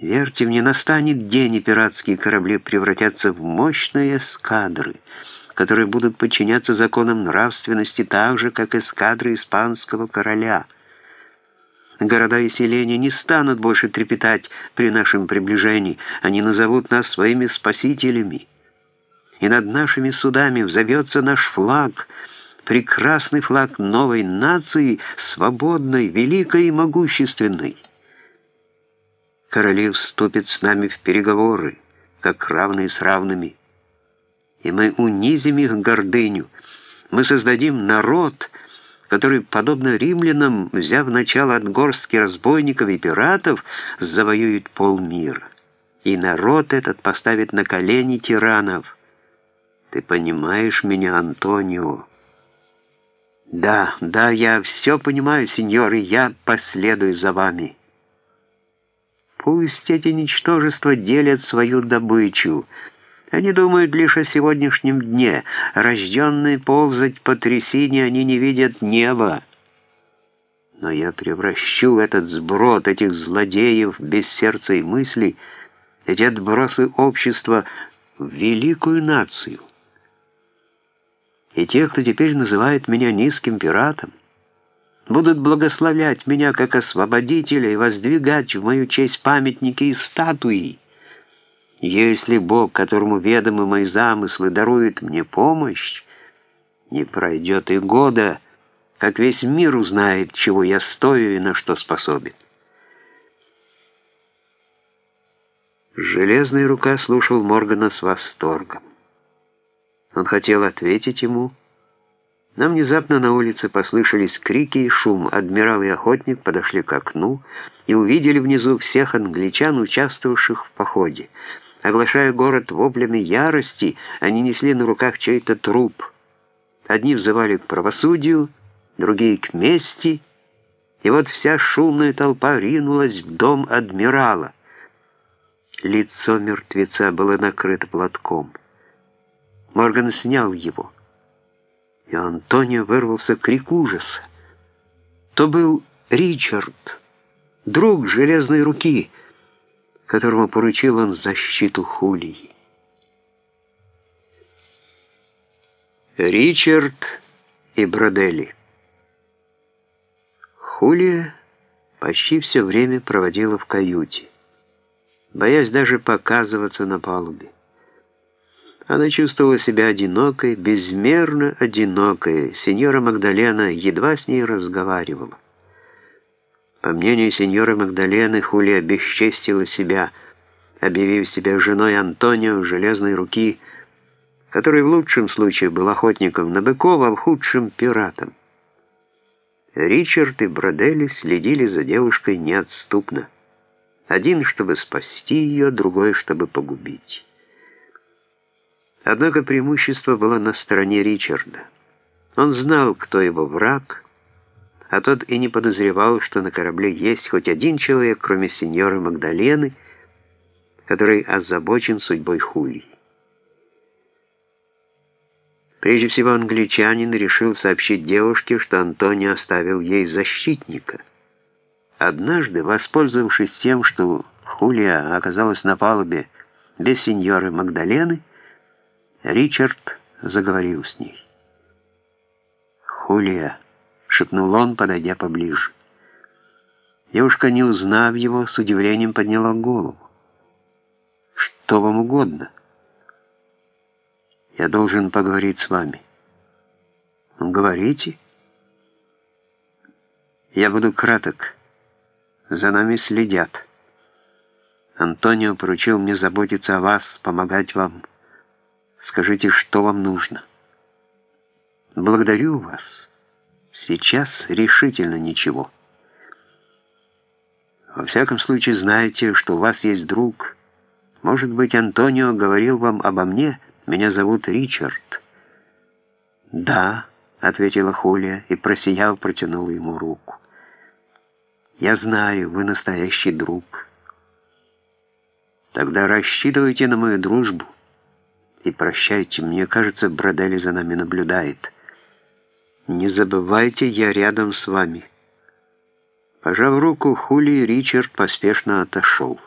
Верьте мне, настанет день, и пиратские корабли превратятся в мощные эскадры, которые будут подчиняться законам нравственности так же, как эскадры испанского короля. Города и селения не станут больше трепетать при нашем приближении, они назовут нас своими спасителями. И над нашими судами взовется наш флаг, прекрасный флаг новой нации, свободной, великой и могущественной короли вступят с нами в переговоры, как равные с равными. И мы унизим их гордыню. Мы создадим народ, который, подобно римлянам, взяв начало от горстки разбойников и пиратов, завоюет полмира. И народ этот поставит на колени тиранов. Ты понимаешь меня, Антонио? Да, да, я все понимаю, сеньор, и я последую за вами». Пусть эти ничтожества делят свою добычу. Они думают лишь о сегодняшнем дне. Рожденные ползать по трясине, они не видят неба. Но я превращу этот сброд, этих злодеев без сердца и мыслей, эти отбросы общества в великую нацию. И те, кто теперь называет меня низким пиратом, будут благословлять меня как освободителя и воздвигать в мою честь памятники и статуи. Если Бог, которому ведомы мои замыслы, дарует мне помощь, не пройдет и года, как весь мир узнает, чего я стою и на что способен. Железная рука слушал Моргана с восторгом. Он хотел ответить ему, но внезапно на улице послышались крики и шум. Адмирал и охотник подошли к окну и увидели внизу всех англичан, участвовавших в походе. Оглашая город воплями ярости, они несли на руках чей-то труп. Одни взывали к правосудию, другие к мести, и вот вся шумная толпа ринулась в дом адмирала. Лицо мертвеца было накрыто платком. Морган снял его и Антонио вырвался крик ужаса. То был Ричард, друг железной руки, которому поручил он защиту Хулии. Ричард и Бродели Хулия почти все время проводила в каюте, боясь даже показываться на палубе. Она чувствовала себя одинокой, безмерно одинокой. Сеньора Магдалена едва с ней разговаривала. По мнению сеньора Магдалены, Хулия бесчестила себя, объявив себя женой Антонио Железной Руки, который в лучшем случае был охотником на быков, а в худшем — пиратом. Ричард и Бродели следили за девушкой неотступно. Один, чтобы спасти ее, другой, чтобы погубить. Однако преимущество было на стороне Ричарда. Он знал, кто его враг, а тот и не подозревал, что на корабле есть хоть один человек, кроме сеньора Магдалены, который озабочен судьбой Хулии. Прежде всего англичанин решил сообщить девушке, что Антонио оставил ей защитника. Однажды, воспользовавшись тем, что Хулия оказалась на палубе без сеньоры Магдалены, Ричард заговорил с ней. «Хулия», — шепнул он, подойдя поближе. Девушка, не узнав его, с удивлением подняла голову. «Что вам угодно?» «Я должен поговорить с вами». «Говорите?» «Я буду краток. За нами следят. Антонио поручил мне заботиться о вас, помогать вам». Скажите, что вам нужно? Благодарю вас. Сейчас решительно ничего. Во всяком случае, знаете, что у вас есть друг. Может быть, Антонио говорил вам обо мне? Меня зовут Ричард. Да, ответила Хулия и, просияв, протянула ему руку. Я знаю, вы настоящий друг. Тогда рассчитывайте на мою дружбу и прощайте, мне кажется, Бродели за нами наблюдает. Не забывайте, я рядом с вами». Пожав руку, Хули Ричард поспешно отошел.